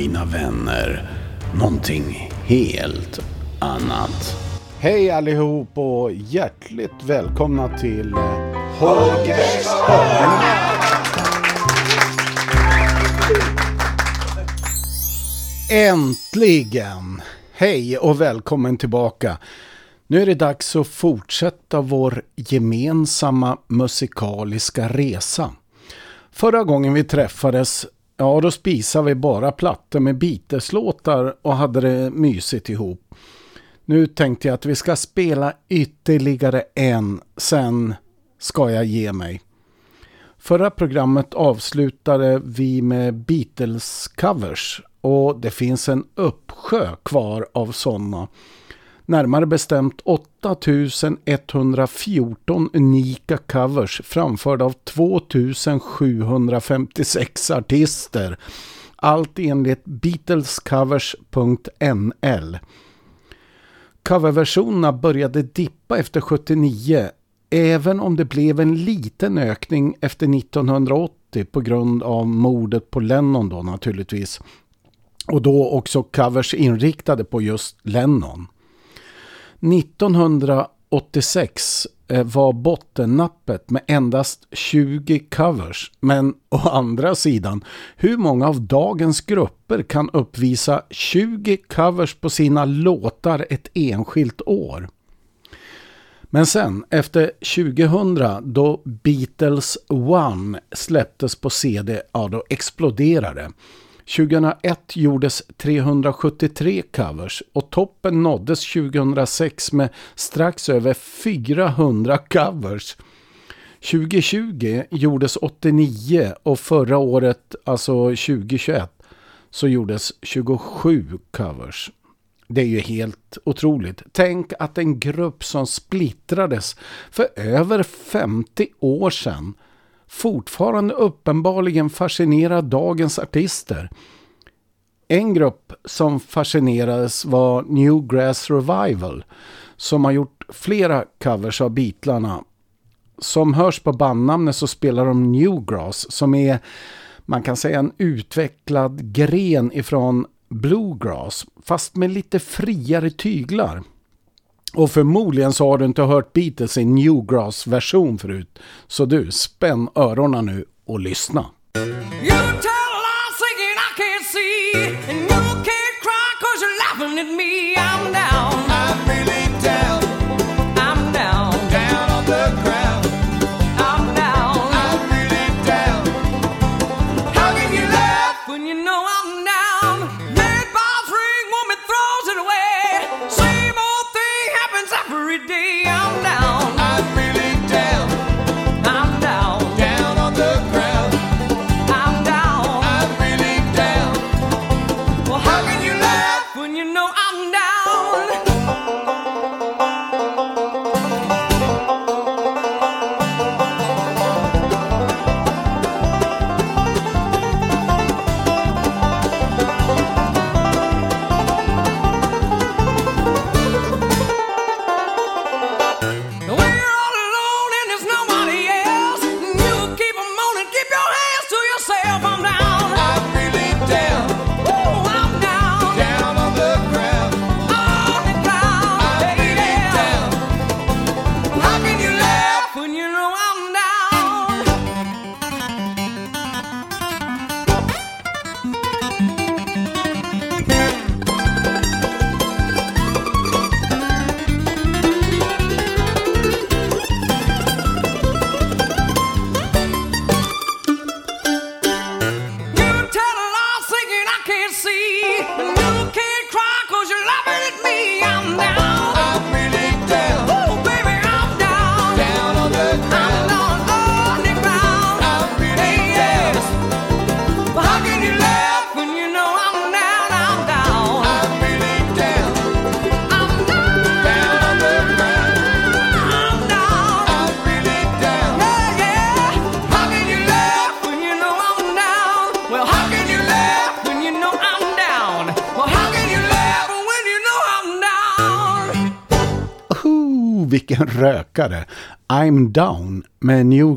mina vänner, någonting helt annat. Hej allihop och hjärtligt välkomna till Holgers hörna. Äntligen! Hej och välkommen tillbaka. Nu är det dags att fortsätta vår gemensamma musikaliska resa. Förra gången vi träffades, ja då spisade vi bara plattor med biteslåtar och hade det mysigt ihop. Nu tänkte jag att vi ska spela ytterligare en, sen ska jag ge mig. Förra programmet avslutade vi med Beatles-covers och det finns en uppsjö kvar av sådana. Närmare bestämt 8114 unika covers framförda av 2756 artister. Allt enligt Beatlescovers.nl. Coverversionerna började dippa efter 79 även om det blev en liten ökning efter 1980 på grund av mordet på Lennon då naturligtvis. Och då också covers inriktade på just Lennon. 1986 eh, var bottennappet med endast 20 covers. Men å andra sidan, hur många av dagens grupper kan uppvisa 20 covers på sina låtar ett enskilt år? Men sen, efter 2000 då Beatles One släpptes på CD, ja då exploderade det. 2001 gjordes 373 covers och toppen nåddes 2006 med strax över 400 covers. 2020 gjordes 89 och förra året, alltså 2021, så gjordes 27 covers. Det är ju helt otroligt. Tänk att en grupp som splittrades för över 50 år sedan fortfarande uppenbarligen fascinerar dagens artister. En grupp som fascinerades var Newgrass Revival som har gjort flera covers av Beatlarna. Som hörs på bandnamnet så spelar de Newgrass som är man kan säga en utvecklad gren ifrån bluegrass fast med lite friare tyglar. Och förmodligen så har du inte hört Beatles i Newgrass-version förut. Så du, spänn öronen nu och lyssna.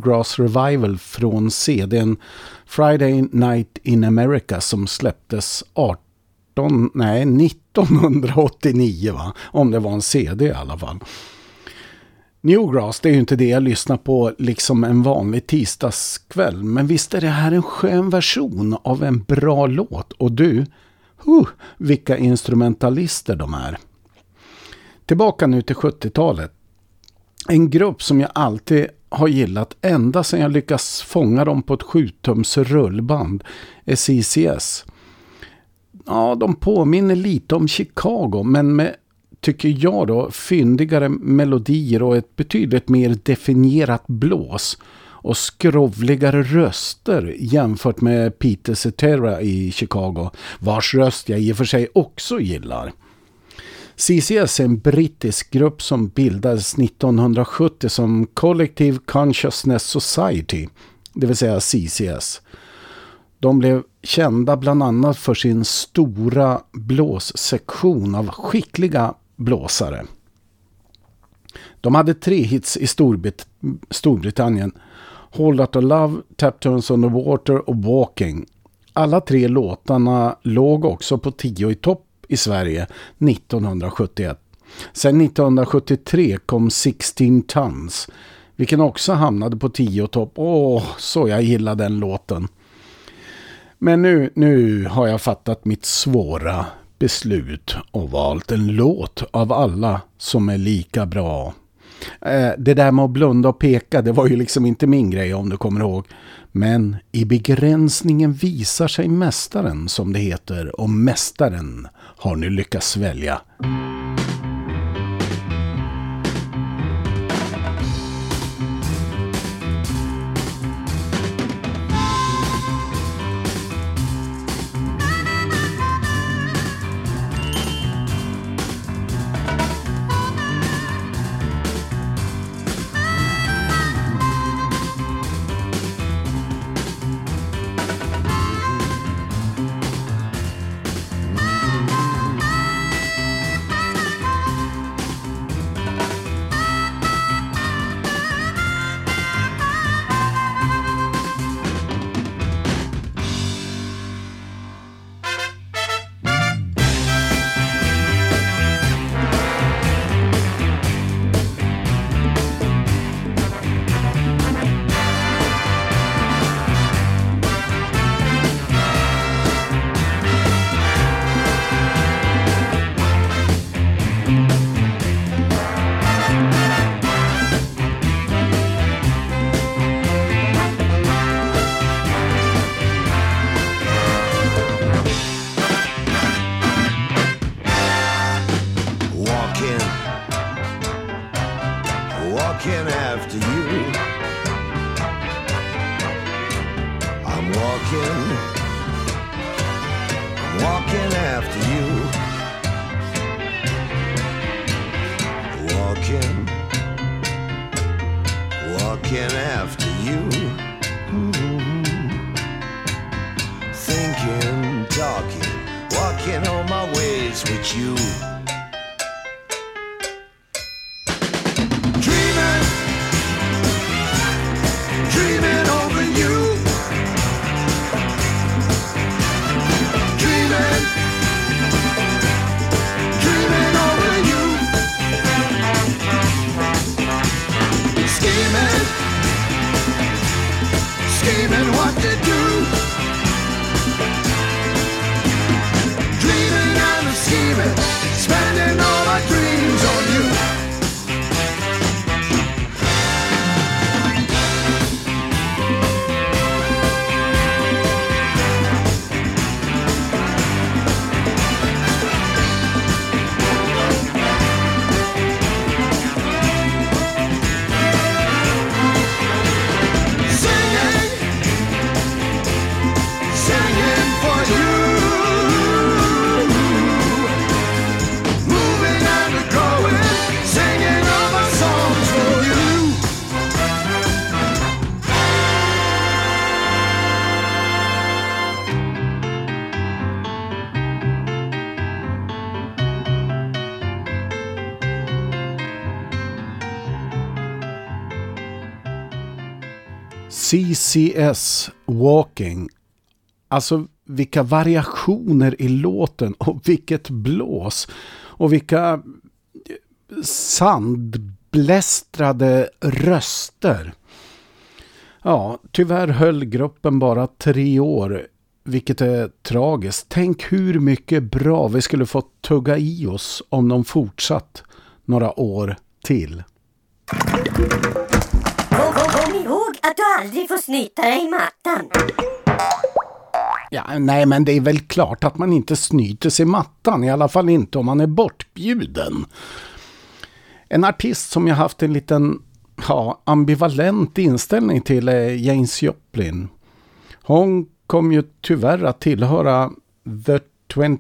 Bluegrass Newgrass Revival från CDn Friday Night in America som släpptes 18, nej 1989 va? Om det var en CD i alla fall. Newgrass, det är ju inte det jag lyssnar på liksom en vanlig tisdagskväll. Men visst är det här en skön version av en bra låt. Och du, huh, vilka instrumentalister de är. Tillbaka nu till 70-talet. En grupp som jag alltid har gillat ända sedan jag lyckas fånga dem på ett 7-tums rullband är CCS. Ja, de påminner lite om Chicago men med tycker jag då, fyndigare melodier och ett betydligt mer definierat blås och skrovligare röster jämfört med Peter Cetera i Chicago, vars röst jag i och för sig också gillar. CCS är en brittisk grupp som bildades 1970 som Collective Consciousness Society, det vill säga CCS. De blev kända bland annat för sin stora blåssektion av skickliga blåsare. De hade tre hits i Storbrit Storbritannien. Hold Out of Love, Tap Turns on the Water och Walking. Alla tre låtarna låg också på tio i topp i Sverige 1971. Sen 1973 kom 16 Tons, vilken också hamnade på 10 topp. Åh, så jag gillar den låten. Men nu, nu har jag fattat mitt svåra beslut och valt en låt av alla som är lika bra. Eh, det där med att blunda och peka, det var ju liksom inte min grej om du kommer ihåg. Men i begränsningen visar sig mästaren som det heter och mästaren har nu lyckats välja. CS Walking. Alltså vilka variationer i låten och vilket blås. Och vilka eh, sandblästrade röster. Ja, tyvärr höll gruppen bara tre år, vilket är tragiskt. Tänk hur mycket bra vi skulle få tugga i oss om de fortsatt några år till. Kom, kom, kom ihåg att du aldrig får snyta dig i mattan. Ja, nej, men det är väl klart att man inte snyter sig i mattan. I alla fall inte om man är bortbjuden. En artist som jag haft en liten ja, ambivalent inställning till är James Joplin. Hon kom ju tyvärr att tillhöra The 27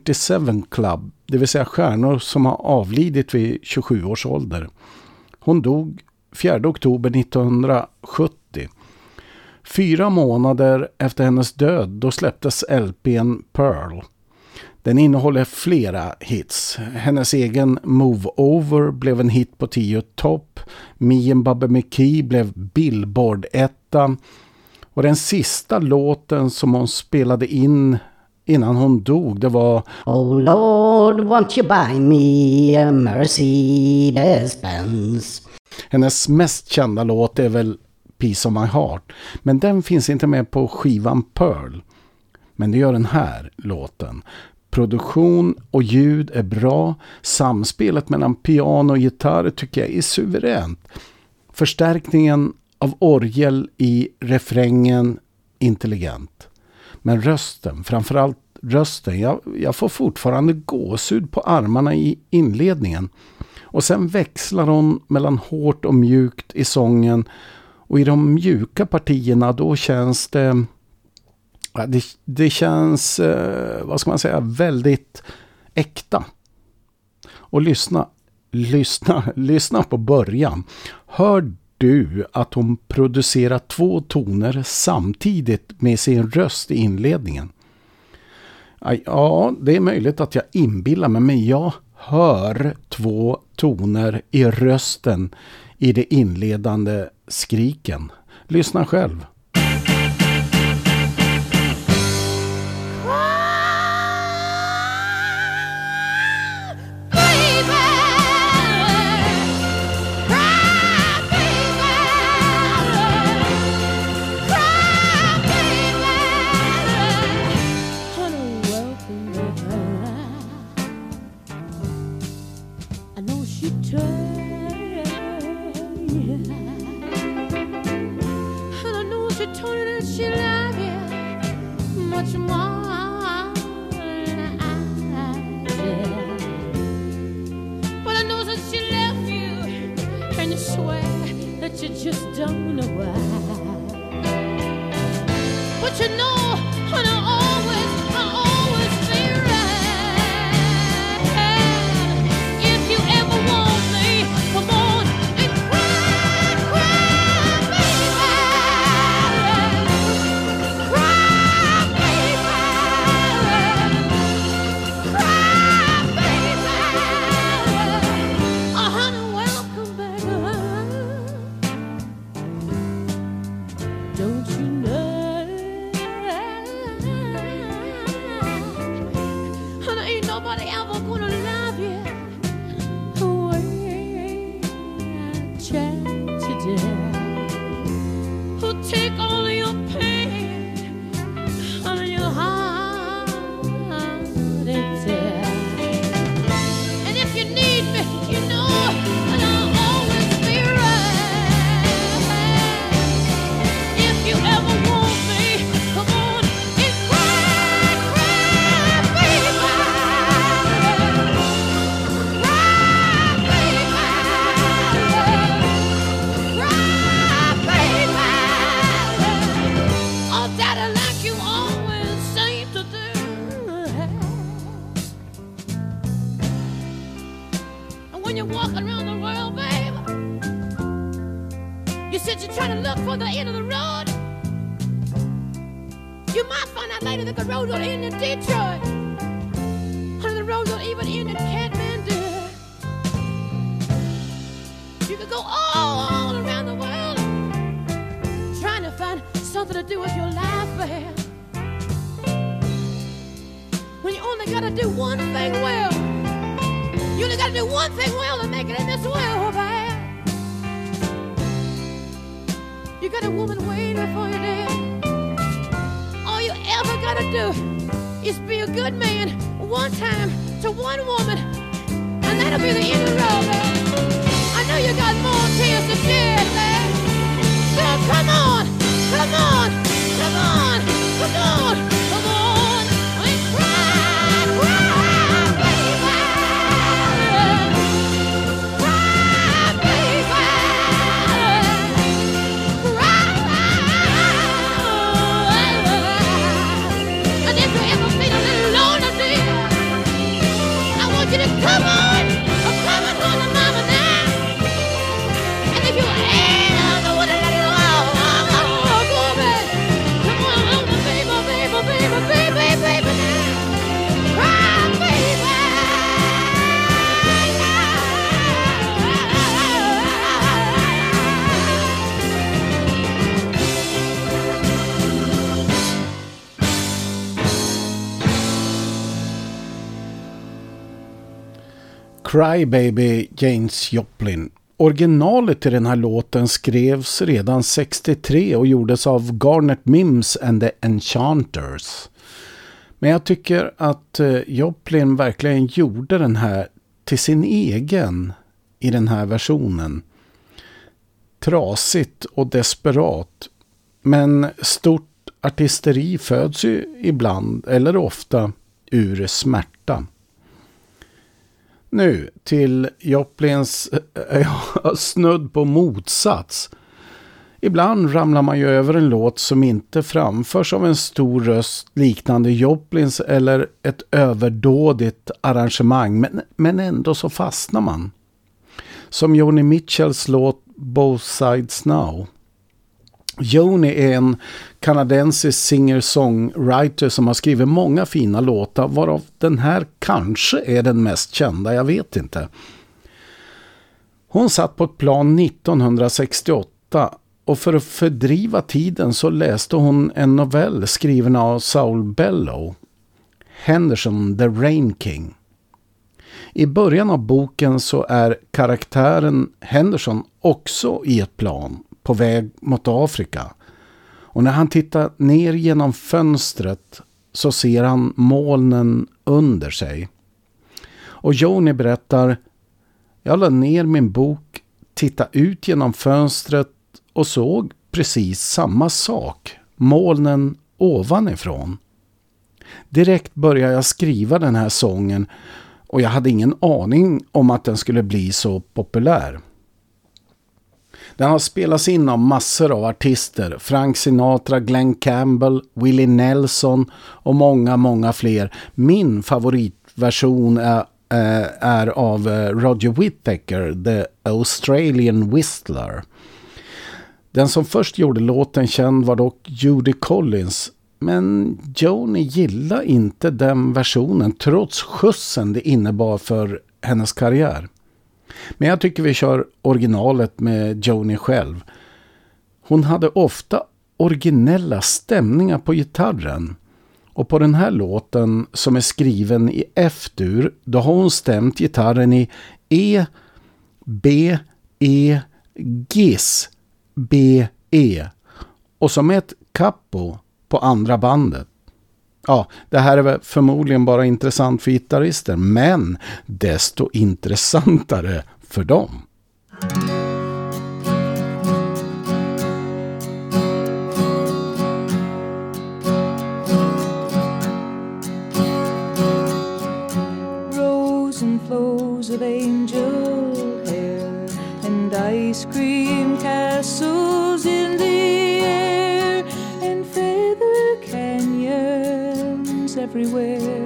Club, det vill säga stjärnor som har avlidit vid 27 års ålder. Hon dog 4 oktober 1970. Fyra månader efter hennes död då släpptes LPn Pearl. Den innehåller flera hits. Hennes egen Move Over blev en hit på 10 topp. Me and Bubba McKee blev Billboard 1. Och den sista låten som hon spelade in innan hon dog det var Oh Lord, won't you buy me a Mercedes-Benz? Hennes mest kända låt är väl Piece of My Heart. Men den finns inte med på skivan Pearl. Men det gör den här låten. Produktion och ljud är bra. Samspelet mellan piano och gitarr tycker jag är suveränt. Förstärkningen av orgel i refrängen intelligent. Men rösten, framförallt rösten, jag, jag får fortfarande gåshud på armarna i inledningen. Och sen växlar hon mellan hårt och mjukt i sången och i de mjuka partierna då känns det det, det känns, eh, vad ska man säga, väldigt äkta. Och lyssna, lyssna, lyssna på början. Hör du att hon producerar två toner samtidigt med sin röst i inledningen? Ja, det är möjligt att jag inbillar mig, men jag hör två toner i rösten i de inledande skriken. Lyssna själv. All, around the world trying to find gonna do with your life, babe? When you only gotta do one thing well. You only gotta do one thing well to make it in this world, babe. You got a woman waiting for you there. All you ever gotta do is be a good man one time to one woman, and that'll be the end of the road, babe. Know you got more tears to shed, babe. So come on, come on, come on, come on, Crybaby James Joplin. Originalet till den här låten skrevs redan 63 och gjordes av Garnet Mims and the Enchanters. Men jag tycker att eh, Joplin verkligen gjorde den här till sin egen i den här versionen. Trasigt och desperat. Men stort artisteri föds ju ibland eller ofta ur smärta. Nu till Joplins äh, ja, snudd på motsats. Ibland ramlar man ju över en låt som inte framförs av en stor röst liknande Joplins eller ett överdådigt arrangemang men, men ändå så fastnar man. Som Joni Mitchells låt Both Sides Now. Joni är en kanadensisk singer-songwriter som har skrivit många fina låtar varav den här kanske är den mest kända, jag vet inte. Hon satt på ett plan 1968 och för att fördriva tiden så läste hon en novell skriven av Saul Bellow, Henderson the Rain King. I början av boken så är karaktären Henderson också i ett plan på väg mot Afrika. Och när han tittar ner genom fönstret så ser han molnen under sig. Och Joni berättar, jag la ner min bok, tittade ut genom fönstret och såg precis samma sak, molnen ovanifrån. Direkt började jag skriva den här sången och jag hade ingen aning om att den skulle bli så populär. Den har spelats in av massor av artister. Frank Sinatra, Glenn Campbell, Willie Nelson och många, många fler. Min favoritversion är, eh, är av eh, Roger Whittaker, The Australian Whistler. Den som först gjorde låten känd var dock Judy Collins. Men Joni gillar inte den versionen trots skjutsen det innebar för hennes karriär. Men jag tycker vi kör originalet med Joni själv. Hon hade ofta originella stämningar på gitarren. Och på den här låten som är skriven i F-dur, då har hon stämt gitarren i E, B, E, Gis, B, E. Och som ett capo på andra bandet. Ja, det här är förmodligen bara intressant för gitarrister, men desto intressantare för dem. Everywhere.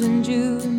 And Junes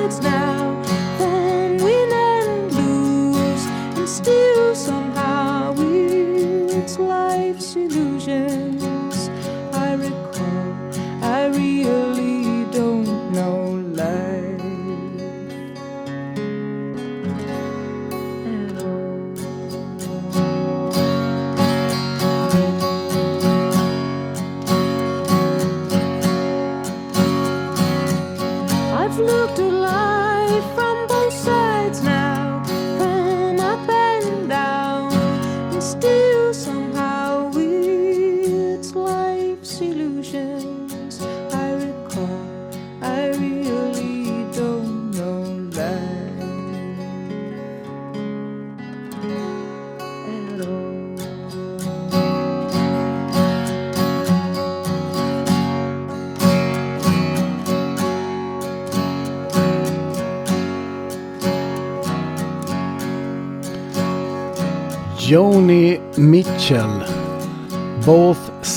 both sides now,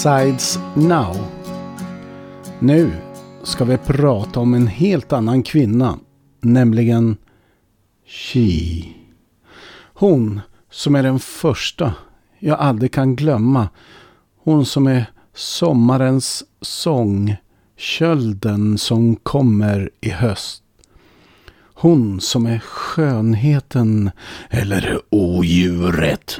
Sides Now. Nu ska vi prata om en helt annan kvinna. Nämligen She. Hon som är den första jag aldrig kan glömma. Hon som är sommarens sång. Kölden som kommer i höst. Hon som är skönheten eller odjuret.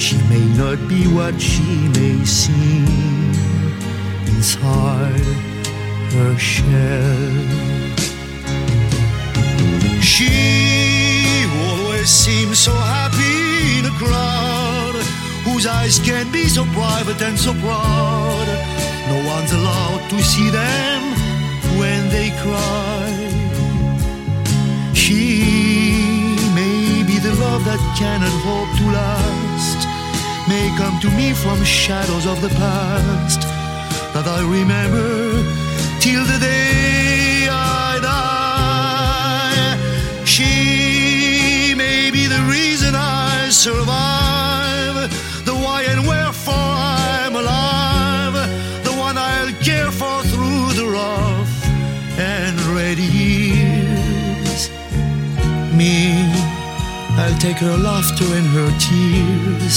She may not be what she may seem. inside her shell. She always seems so happy in a crowd whose eyes can be so private and so proud. No one's allowed to see them when they cry. She may be the love that cannot hope to last, may come to me from shadows of the past that I remember till the day I die. She may be the reason I survive, the why and wherefore I'm alive, the one I'll care for through the rough and ready years. Me, I'll take her laughter and her tears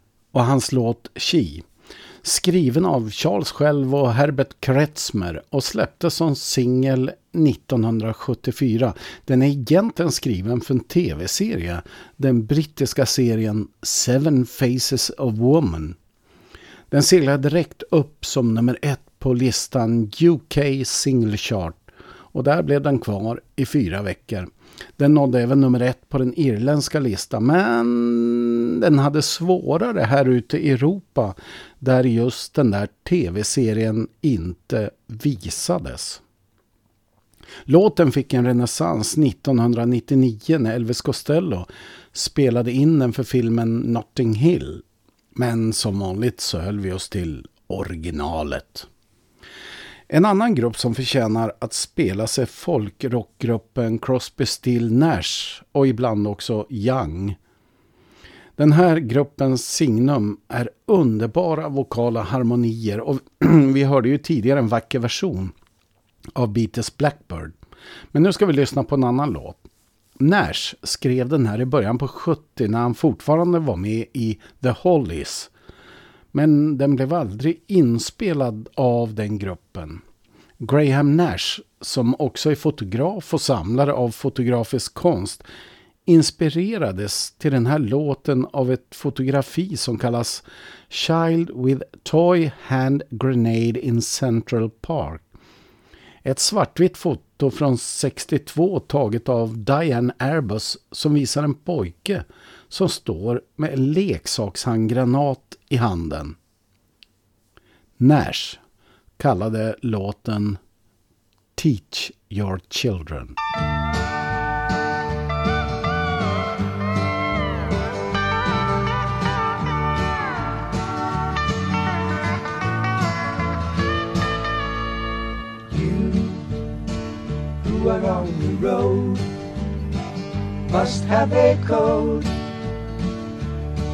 och hans låt She. Skriven av Charles själv och Herbert Kretzmer och släpptes som singel 1974. Den är egentligen skriven för en tv-serie, den brittiska serien Seven Faces of Woman. Den seglade direkt upp som nummer ett på listan UK Single Chart och där blev den kvar i fyra veckor. Den nådde även nummer ett på den irländska listan men den hade svårare här ute i Europa där just den där tv-serien inte visades. Låten fick en renässans 1999 när Elvis Costello spelade in den för filmen Notting Hill. Men som vanligt så höll vi oss till originalet. En annan grupp som förtjänar att spelas är folkrockgruppen Crosby, Still Nash och ibland också Young. Den här gruppens signum är underbara vokala harmonier och vi hörde ju tidigare en vacker version av Beatles Blackbird. Men nu ska vi lyssna på en annan låt. Nash skrev den här i början på 70 när han fortfarande var med i The Hollies. Men den blev aldrig inspelad av den gruppen. Graham Nash, som också är fotograf och samlare av fotografisk konst, inspirerades till den här låten av ett fotografi som kallas Child with Toy Hand Grenade in Central Park. Ett svartvitt foto från 62 taget av Diane Airbus som visar en pojke som står med en leksakshandgranat i handen. Nash kallade låten Teach Your Children. You who are on the road must have a code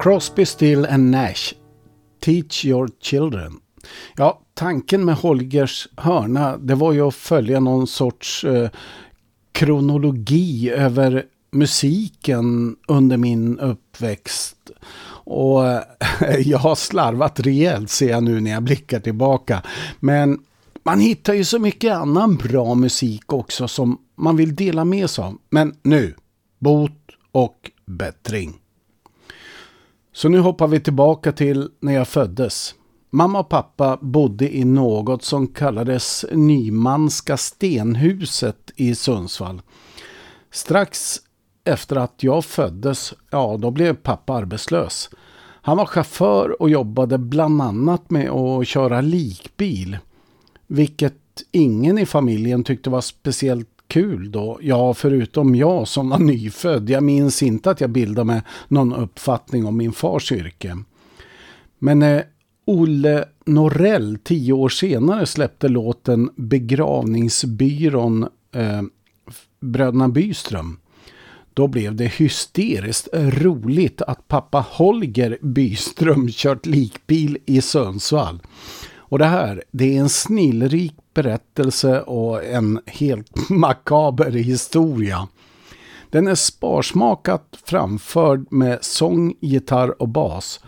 Crosby, Still and Nash. Teach your children. Ja, tanken med Holgers hörna, det var ju att följa någon sorts eh, kronologi över musiken under min uppväxt. Och eh, jag har slarvat rejält ser jag nu när jag blickar tillbaka. Men man hittar ju så mycket annan bra musik också som man vill dela med sig av. Men nu, bot och bättring. Så nu hoppar vi tillbaka till när jag föddes. Mamma och pappa bodde i något som kallades Nymanska stenhuset i Sundsvall. Strax efter att jag föddes, ja då blev pappa arbetslös. Han var chaufför och jobbade bland annat med att köra likbil. Vilket ingen i familjen tyckte var speciellt kul då. Ja, förutom jag som var nyfödd. Jag minns inte att jag bildade mig någon uppfattning om min fars yrke. Men eh, Olle Norell tio år senare släppte låten Begravningsbyrån eh, Bröderna Byström. Då blev det hysteriskt roligt att pappa Holger Byström kört likbil i Sundsvall. Och det här, det är en snillrik berättelse och en helt makaber historia. Den är sparsmakat framförd med sång, gitarr och bas.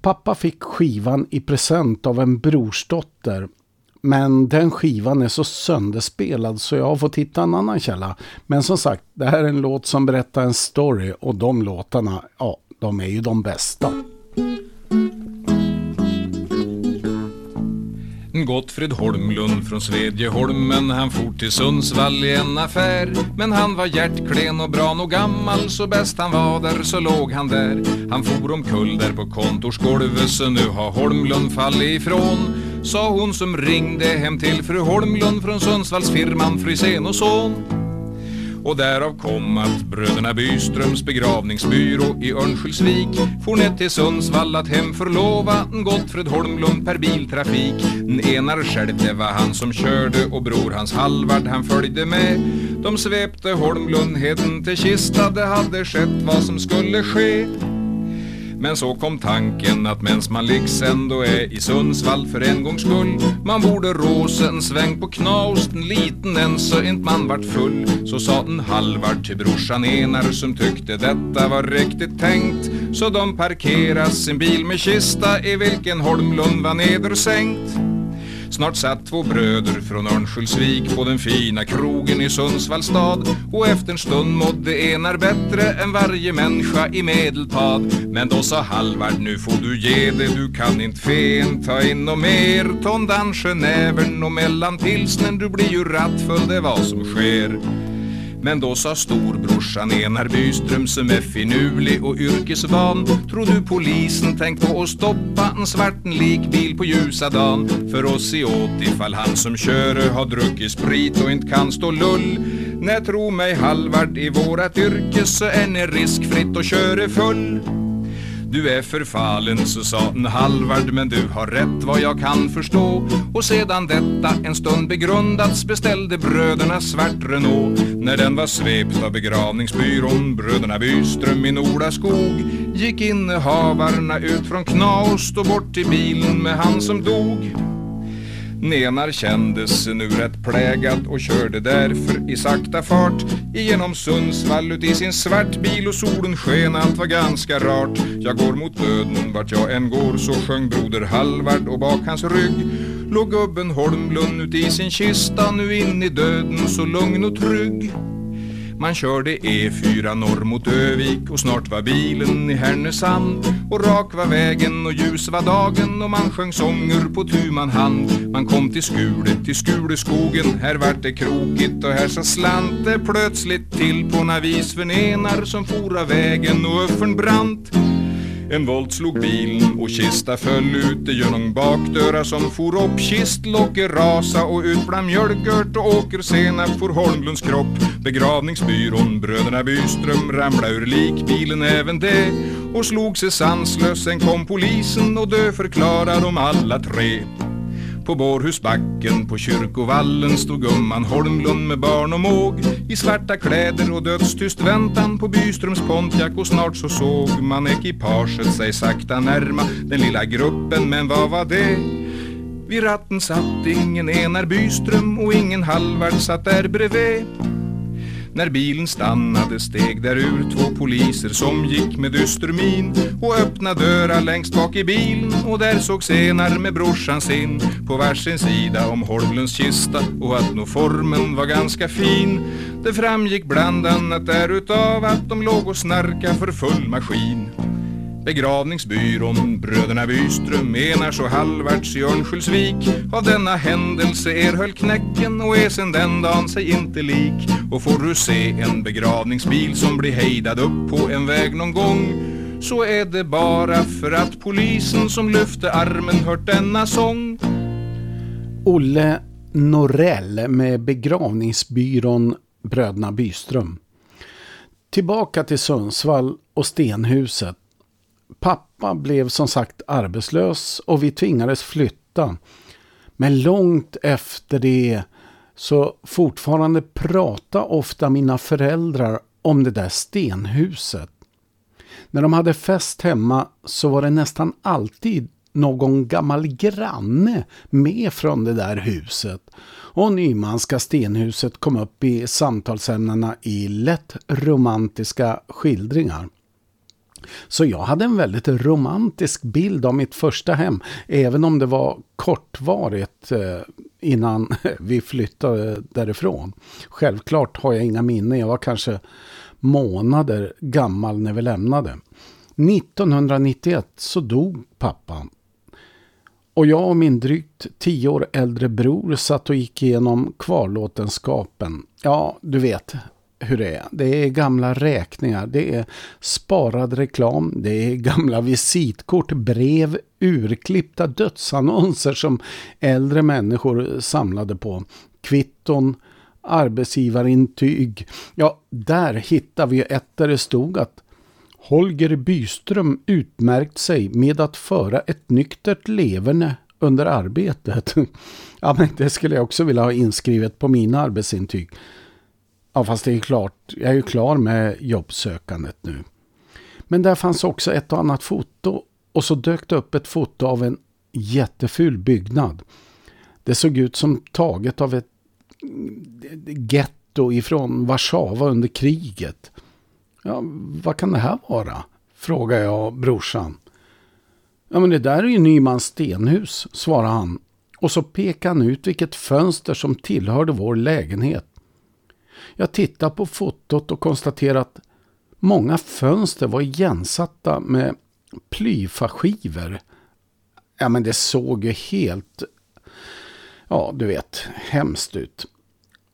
Pappa fick skivan i present av en brorsdotter. Men den skivan är så sönderspelad så jag har fått hitta en annan källa. Men som sagt, det här är en låt som berättar en story och de låtarna, ja, de är ju de bästa. Gottfrid Holmlund från Svedjeholmen. Han for till Sundsvall i en affär. Men han var hjärtklen och bra och gammal. Så bäst han var där så låg han där. Han for omkull där på kontorsgolvet Så nu har Holmlund fallit ifrån. Sa hon som ringde hem till fru Holmlund Från Sundsvallsfirman Frisén och son och därav kom att bröderna Byströms begravningsbyrå i Örnsköldsvik for ner till Sundsvall att hemförlova en Gottfred Holmlund per biltrafik. En enar själv det var han som körde och bror hans Halvard han följde med. De svepte Holmlundheden till Kista, det hade skett vad som skulle ske. Men så kom tanken att mens man liks ändå är i Sundsvall för en gångs skull Man borde råsa en sväng på knausten liten en så inte man vart full. Så sa en Halvard till brorsan Enar som tyckte detta var riktigt tänkt. Så de parkeras sin bil med kista i vilken Holmlund var nedersänkt. Snart satt två bröder från Örnsköldsvik på den fina krogen i Sundsvalls stad och efter en stund mådde enar bättre än varje människa i medeltad. Men då sa Halvard, nu får du ge det, du kan inte fen ta in och mer. Tondan Genävern och mellan pilsnen, du blir ju rattfull, det är vad som sker. Men då sa storbrorsan Enar Byström som är finurlig och yrkesvan Tror du polisen tänkt på att stoppa en svarten likbil på ljusa dagen? För oss i åt ifall han som kör har druckit sprit och inte kan stå lull. Nej, tro mig Halvard, i vårat yrke så är det riskfritt och köra full du är förfallen, så sa en Halvard, men du har rätt vad jag kan förstå. Och sedan detta en stund begrundats beställde bröderna svart Renault. När den var svept av begravningsbyrån, bröderna Byström i Nordaskog, gick innehavarna ut från Knaust och bort till bilen med han som dog. Nenar kändes nu rätt plägad och körde därför i sakta fart igenom Sundsvall ut i sin svart bil och solen sken, allt var ganska rart. Jag går mot döden vart jag än går, så sjöng broder Halvard och bak hans rygg låg gubben Holmlund ut i sin kista, nu in i döden så lugn och trygg. Man körde E4 norr mot Övik och snart var bilen i Härnösand och rak var vägen och ljus var dagen och man sjöng sånger på tu man hand. Man kom till Skule, till Skuleskogen, här vart det krokigt och här sa slant det plötsligt till på navis för nenar som for av vägen och uffern brant. En volt slog bilen och kista föll ut genom bakdörrar som for upp. Kistlocket rasa och ut bland mjölkört och åkersenap for Holmlunds kropp. Begravningsbyrån bröderna Byström ramla ur likbilen även det. Och slog sig sanslös sen kom polisen och dö förklarar de alla tre på Bårhusbacken. På kyrkovallen stod gumman Holmlund med barn och måg. I svarta kläder och dödstyst väntan på Byströms Pontiac. Och snart så såg man ekipaget sig sakta närma den lilla gruppen. Men vad var det? Vid ratten satt ingen Enar Byström och ingen Halvard satt där bredvid när bilen stannade steg där ur två poliser som gick med dyster min och öppnade dörrar längst bak i bilen och där såg senare med brorsan sin på varsin sida om Holmlunds kista och att nog formen var ganska fin. Det framgick bland annat därutav att de låg och snarka för full maskin. Begravningsbyrån Bröderna Byström Enars och Halvarts i Örnsköldsvik. Av denna händelse erhöll knäcken och är sen den dagen sig inte lik. Och får du se en begravningsbil som blir hejdad upp på en väg någon gång så är det bara för att polisen som lyfte armen hört denna sång. Olle Norell med begravningsbyrån Bröderna Byström. Tillbaka till Sundsvall och Stenhuset. Pappa blev som sagt arbetslös och vi tvingades flytta. Men långt efter det så fortfarande pratar ofta mina föräldrar om det där stenhuset. När de hade fest hemma så var det nästan alltid någon gammal granne med från det där huset. Och Nymanska stenhuset kom upp i samtalsämnena i lätt romantiska skildringar. Så jag hade en väldigt romantisk bild av mitt första hem, även om det var kortvarigt eh, innan vi flyttade därifrån. Självklart har jag inga minnen, jag var kanske månader gammal när vi lämnade. 1991 så dog pappan. Och jag och min drygt tio år äldre bror satt och gick igenom kvarlåtenskapen. Ja, du vet, hur det är. Det är gamla räkningar, det är sparad reklam, det är gamla visitkort, brev, urklippta dödsannonser som äldre människor samlade på, kvitton, arbetsgivarintyg. Ja, där hittar vi ett där det stod att Holger Byström utmärkt sig med att föra ett nyktert leverne under arbetet. Ja, men det skulle jag också vilja ha inskrivet på mina arbetsintyg. Ja, fast det är klart, jag är ju klar med jobbsökandet nu. Men där fanns också ett och annat foto och så dök det upp ett foto av en jätteful byggnad. Det såg ut som taget av ett getto ifrån Warszawa under kriget. Ja, vad kan det här vara? Frågar jag brorsan. Ja, men det där är ju Nymans stenhus, svarade han. Och så pekade han ut vilket fönster som tillhörde vår lägenhet. Jag tittar på fotot och konstaterar att många fönster var igensatta med plyfaskivor. Ja men det såg ju helt, ja du vet, hemskt ut.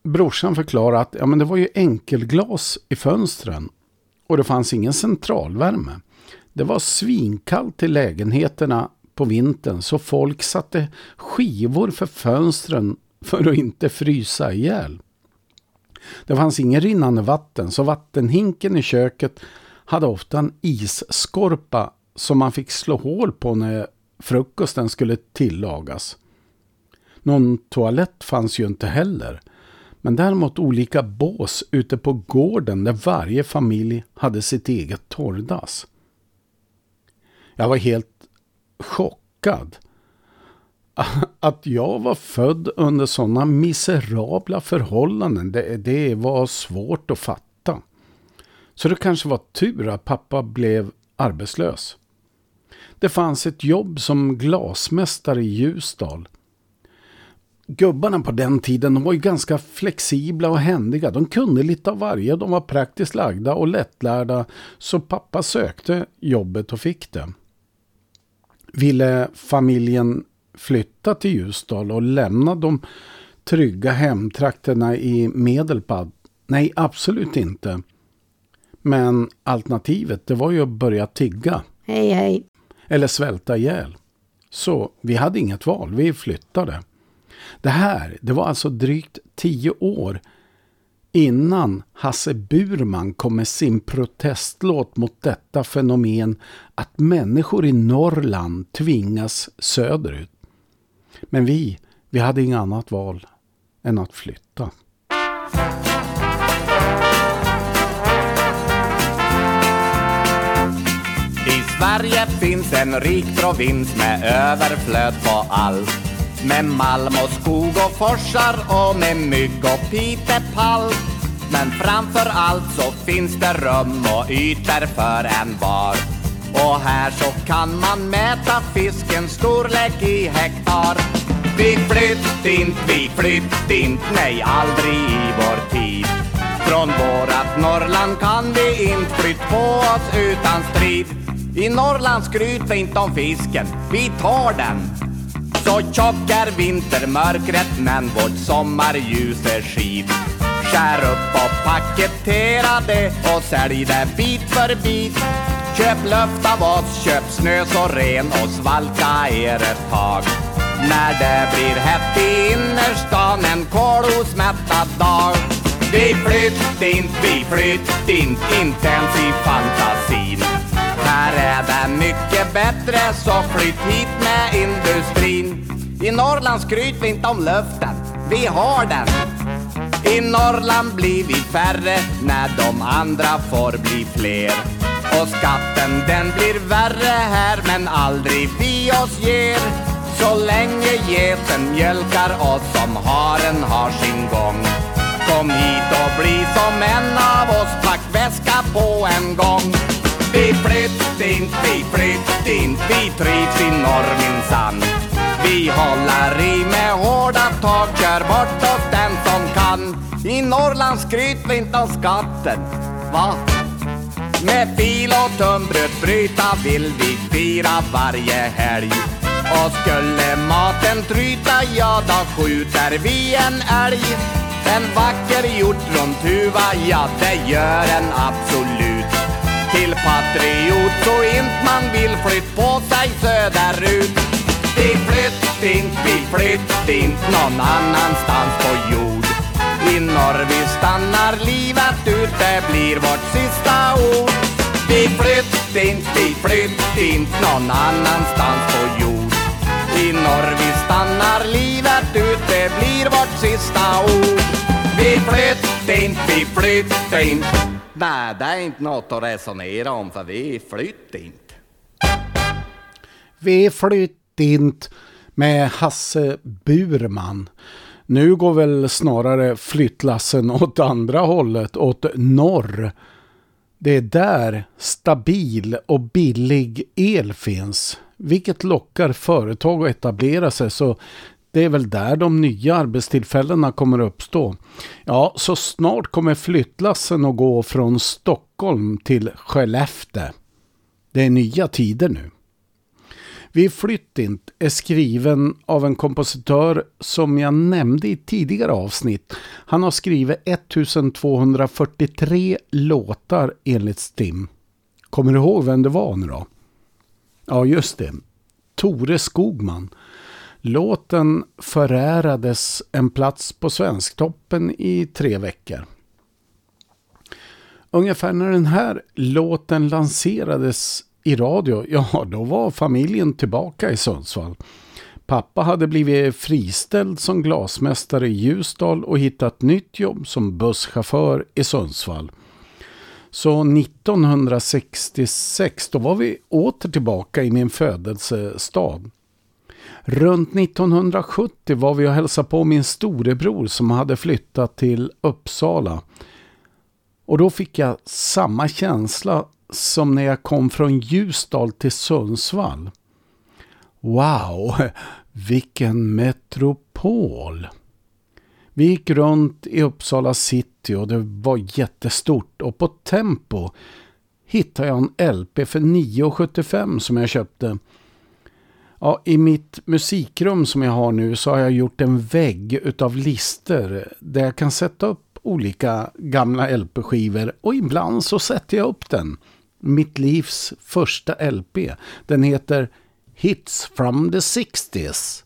Brorsan förklarade att ja, men det var ju enkelglas i fönstren och det fanns ingen centralvärme. Det var svinkallt i lägenheterna på vintern så folk satte skivor för fönstren för att inte frysa ihjäl. Det fanns ingen rinnande vatten så vattenhinken i köket hade ofta en isskorpa som man fick slå hål på när frukosten skulle tillagas. Någon toalett fanns ju inte heller. Men däremot olika bås ute på gården där varje familj hade sitt eget torrdass. Jag var helt chockad. Att jag var född under sådana miserabla förhållanden, det, det var svårt att fatta. Så det kanske var tur att pappa blev arbetslös. Det fanns ett jobb som glasmästare i Ljusdal. Gubbarna på den tiden de var ju ganska flexibla och händiga. De kunde lite av varje. De var praktiskt lagda och lättlärda. Så pappa sökte jobbet och fick det. Ville familjen flytta till Ljusdal och lämna de trygga hemtrakterna i Medelpad? Nej, absolut inte. Men alternativet det var ju att börja tigga. Hej, hej. Eller svälta ihjäl. Så vi hade inget val, vi flyttade. Det här, det var alltså drygt tio år innan Hasse Burman kom med sin protestlåt mot detta fenomen att människor i Norrland tvingas söderut. Men vi, vi hade inget annat val än att flytta. I Sverige finns en rik provins med överflöd på allt. Med malm och skog och forsar och med mygg och pitepall. Men framför allt så finns det rum och ytor för en var. Och här så kan man mäta fiskens storlek i hektar. Vi flytt int', vi flytt int' nej aldrig i vår tid. Från vårat Norrland kan vi inte flytt på oss utan strid. I Norrland skryter vi inte om fisken, vi tar den. Så tjock är vintermörkret men vårt sommarljus är skid. Skär upp och paketera det och sälj det bit för bit. Köp luft av oss, köp snö så ren och svalka er ett tag. När det blir hett i innerstan en kolosmättad dag. Vi flytt inte, vi flytt inte, inte ens i fantasin. Här är det mycket bättre så flytt hit med industrin. I Norrland skryter vi inte om luften, vi har den. I Norrland blir vi färre när de andra får bli fler. Och skatten den blir värre här men aldrig vi oss ger. Så länge geten mjölkar oss som haren har sin gång. Kom hit och bli som en av oss, pack väska på en gång. Vi flytt inte, vi flytt inte, vi trivs i norr minsann. Vi håller i med hårda tag, kör bort oss den som kan. I Norrland skryter vi inte om skatten, va? Med fil och tunnbröd bryta vill vi fira varje helg. Och skulle maten tryta, ja då skjuter vi en älg. En vacker hjortrontuva, ja det gör en absolut. Till patriot så inte man vill flytt på sig söderut. Vi flytt inte, vi flytt inte någon annanstans på jord. I norr vi stannar livet ut, det blir vårt sista ord. Vi flytt inte, vi flytt inte någon annanstans på jord. I norr vi stannar livet ut, det blir vårt sista ord. Vi flytt inte, vi flytt inte. Nej, det är inte något att resonera om för vi flytt inte. Vi flytt inte med Hasse Burman. Nu går väl snarare flyttlassen åt andra hållet, åt norr. Det är där stabil och billig el finns, vilket lockar företag att etablera sig så det är väl där de nya arbetstillfällena kommer att uppstå. Ja, så snart kommer flyttlassen att gå från Stockholm till Skellefteå. Det är nya tider nu. Vi flytt inte är skriven av en kompositör som jag nämnde i tidigare avsnitt. Han har skrivit 1243 låtar enligt Stim. Kommer du ihåg vem det var nu då? Ja, just det. Tore Skogman. Låten förärades en plats på Svensktoppen i tre veckor. Ungefär när den här låten lanserades i radio, ja då var familjen tillbaka i Sundsvall. Pappa hade blivit friställd som glasmästare i Ljusdal och hittat nytt jobb som busschaufför i Sundsvall. Så 1966 då var vi åter tillbaka i min födelsestad. Runt 1970 var vi och hälsade på min storebror som hade flyttat till Uppsala. Och då fick jag samma känsla som när jag kom från Ljusdal till Sundsvall. Wow, vilken metropol! Vi gick runt i Uppsala city och det var jättestort och på Tempo hittade jag en LP för 9,75 som jag köpte. Ja, I mitt musikrum som jag har nu så har jag gjort en vägg utav lister där jag kan sätta upp olika gamla LP-skivor och ibland så sätter jag upp den. Mitt livs första LP. Den heter Hits from the 60s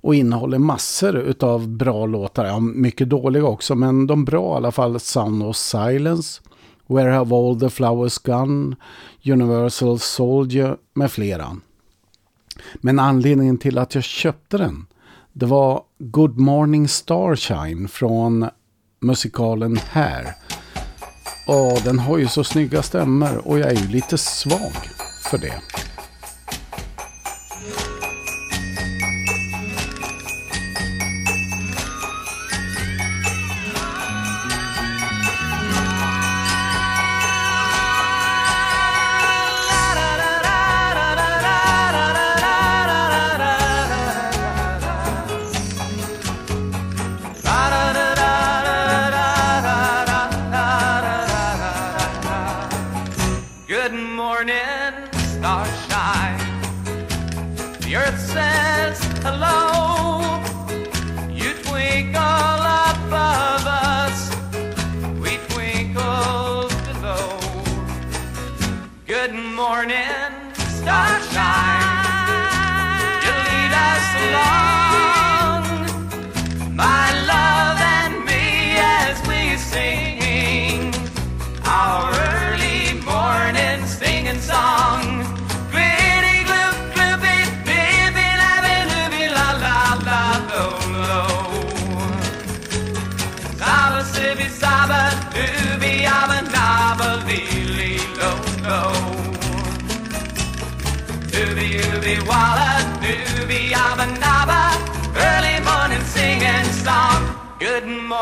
och innehåller massor av bra låtar. Ja, mycket dåliga också, men de bra i alla fall. Sound of Silence, Where Have All the Flowers Gone, Universal Soldier med flera. Men anledningen till att jag köpte den, det var Good Morning Starshine från musikalen Hair. Ja, den har ju så snygga stämmer och jag är ju lite svag för det. The earth says hello.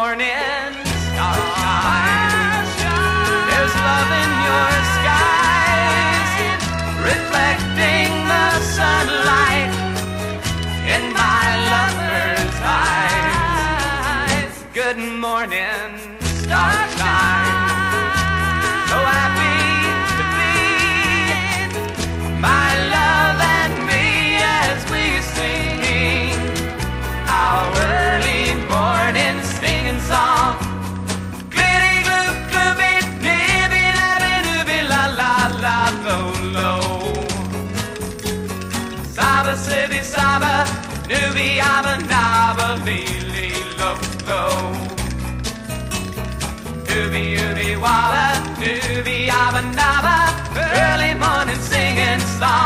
Morning, starshine. There's love in your skies, reflecting the sunlight in my lover's eyes. Good morning, To the Abanaba, early morning singing song.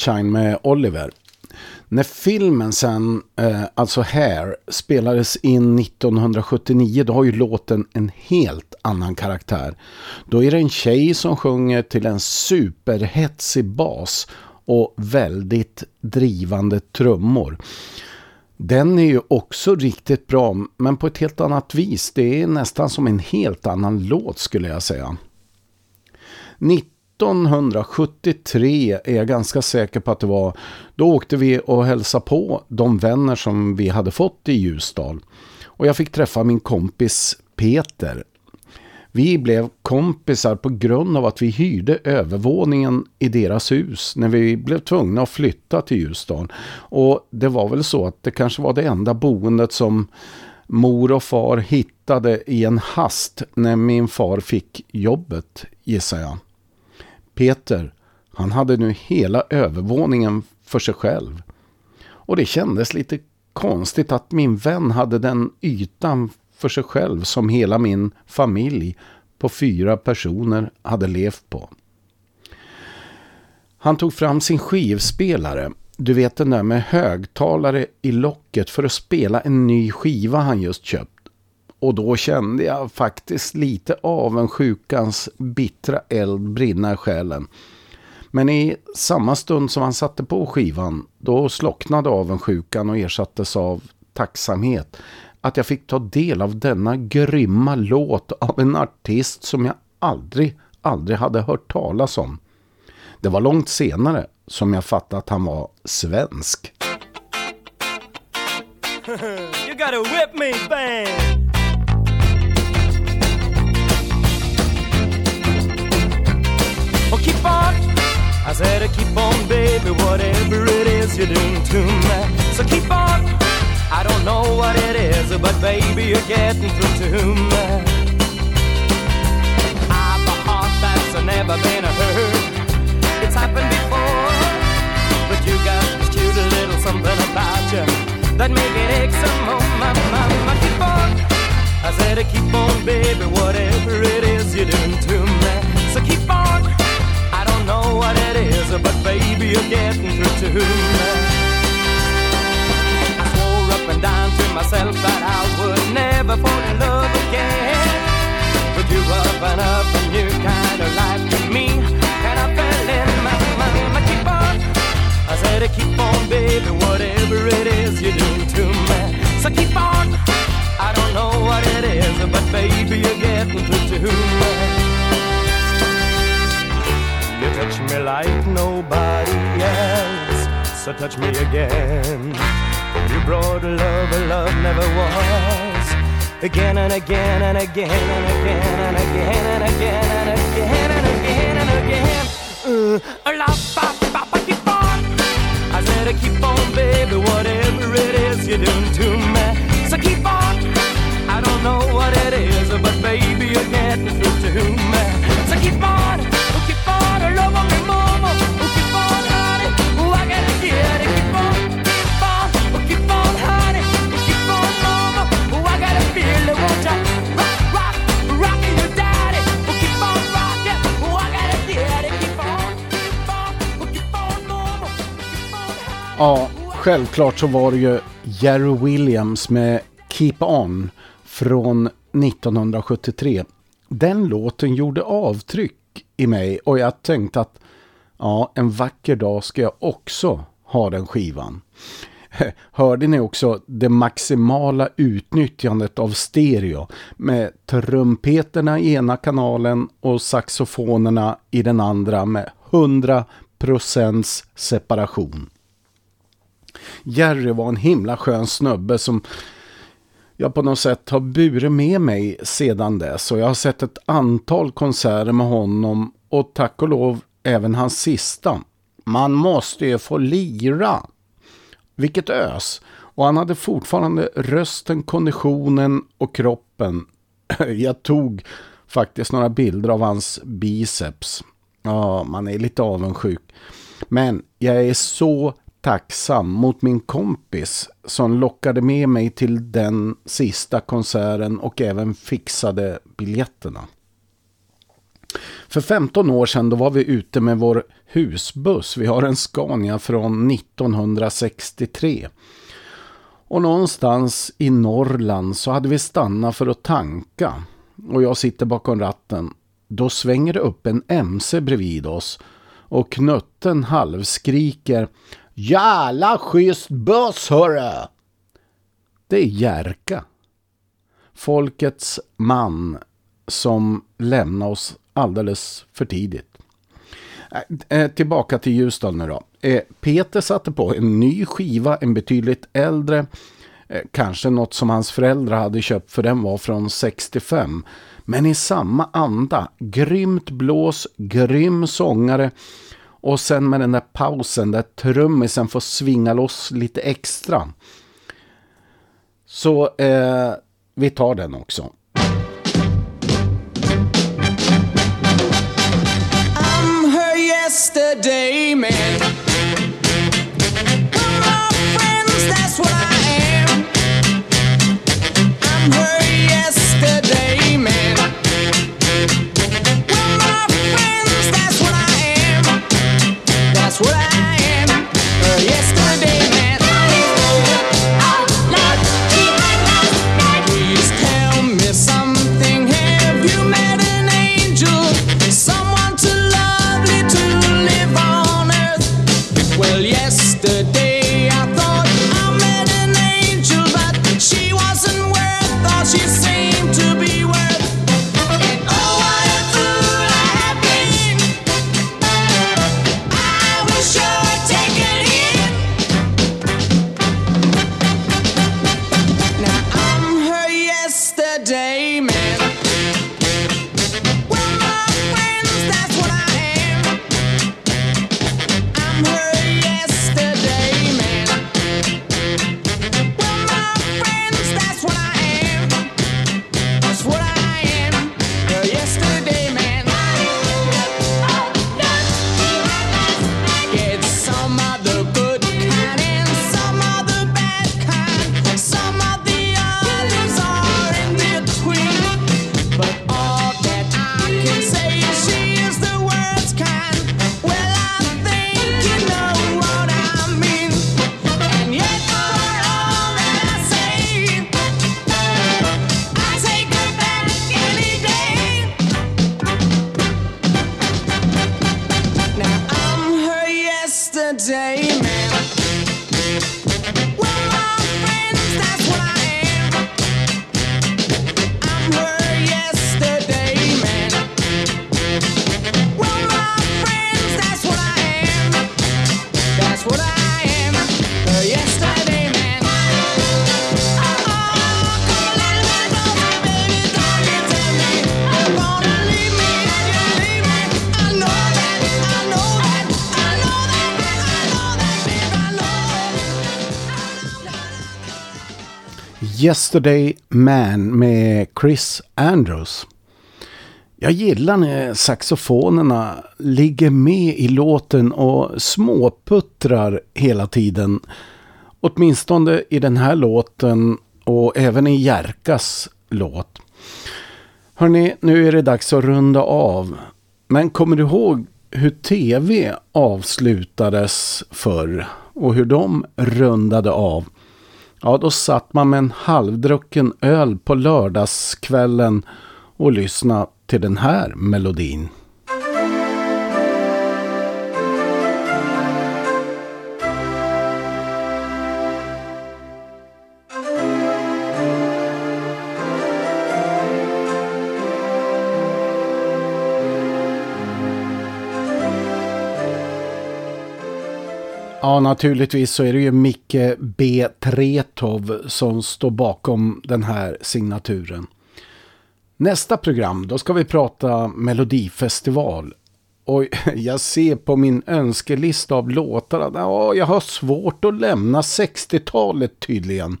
Sunshine med Oliver. När filmen sen, eh, alltså Hair, spelades in 1979 då har ju låten en helt annan karaktär. Då är det en tjej som sjunger till en superhetsig bas och väldigt drivande trummor. Den är ju också riktigt bra men på ett helt annat vis. Det är nästan som en helt annan låt skulle jag säga. 1973 är jag ganska säker på att det var. Då åkte vi och hälsade på de vänner som vi hade fått i Ljusdal. Och jag fick träffa min kompis Peter. Vi blev kompisar på grund av att vi hyrde övervåningen i deras hus när vi blev tvungna att flytta till Ljusdal. Och det var väl så att det kanske var det enda boendet som mor och far hittade i en hast när min far fick jobbet, gissar jag. Peter, han hade nu hela övervåningen för sig själv. Och det kändes lite konstigt att min vän hade den ytan för sig själv som hela min familj på fyra personer hade levt på. Han tog fram sin skivspelare, du vet den där med högtalare i locket för att spela en ny skiva han just köpt. Och då kände jag faktiskt lite av en sjukans bittra eld brinna i själen. Men i samma stund som han satte på skivan, då slocknade av en sjukan och ersattes av tacksamhet att jag fick ta del av denna grymma låt av en artist som jag aldrig, aldrig hade hört talas om. Det var långt senare som jag fattade att han var svensk. you gotta whip me, bang! I said, keep on, baby, whatever it is you're doing to me. So keep on. I don't know what it is, but baby, you're getting through to me. I've a heart that's never been hurt. It's happened before, but you got this cute little something about you that make it ache some more. My, my, my, keep on. I said, keep on, baby, whatever it is you're doing to me. So keep on. Know what it is, but baby, you're getting through to me. Like nobody else, so touch me again. You brought love, a love never was. Again and again and again and again and again and again and again and again and again. Uh, love, pop, pop, keep on. I said, keep on, baby, whatever it is you're doing to me. So keep on. I don't know what it is, but baby, you're getting through to me. So keep on, Ja, självklart så var det ju Jerry Williams med Keep On från 1973. Den låten gjorde avtryck i mig och jag tänkte att ja, en vacker dag ska jag också ha den skivan. Hörde ni också det maximala utnyttjandet av stereo med trumpeterna i ena kanalen och saxofonerna i den andra med 100% separation. Jerry var en himla skön snubbe som jag på något sätt har burit med mig sedan dess. Och jag har sett ett antal konserter med honom och tack och lov även hans sista. Man måste ju få lira. Vilket ös. Och han hade fortfarande rösten, konditionen och kroppen. Jag tog faktiskt några bilder av hans biceps. Ja, man är lite avundsjuk. Men jag är så tacksam mot min kompis som lockade med mig till den sista konserten och även fixade biljetterna. För 15 år sedan då var vi ute med vår husbuss. Vi har en Scania från 1963. Och någonstans i Norrland så hade vi stannat för att tanka. Och jag sitter bakom ratten. Då svänger det upp en MC bredvid oss. Och knutten halvskriker Jävla schysst buss hörru! Det är Jerka. Folkets man som lämnar oss alldeles för tidigt. Äh, eh, tillbaka till Ljusdal nu då. Eh, Peter satte på en ny skiva, en betydligt äldre, eh, kanske något som hans föräldrar hade köpt för den var från 65. Men i samma anda, grymt blås, grym sångare och sen med den där pausen där trummisen får svinga loss lite extra. Så eh, vi tar den också. I'm her yesterday man. Yesterday Man med Chris Andrews. Jag gillar när saxofonerna ligger med i låten och småputtrar hela tiden. Åtminstone i den här låten och även i Jerkas låt. Hörrni, nu är det dags att runda av. Men kommer du ihåg hur tv avslutades förr och hur de rundade av? Ja, då satt man med en halvdrucken öl på lördagskvällen och lyssnade till den här melodin. Ja, naturligtvis så är det ju Micke B. Tretov som står bakom den här signaturen. Nästa program, då ska vi prata Melodifestival. Och jag ser på min önskelista av låtar att ja, jag har svårt att lämna 60-talet tydligen.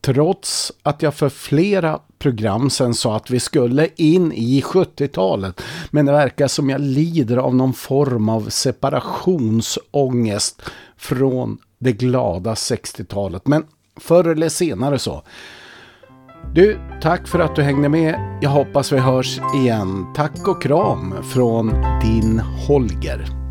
Trots att jag för flera program sen sa att vi skulle in i 70-talet. Men det verkar som jag lider av någon form av separationsångest från det glada 60-talet. Men förr eller senare så. Du, tack för att du hängde med. Jag hoppas vi hörs igen. Tack och kram från din Holger.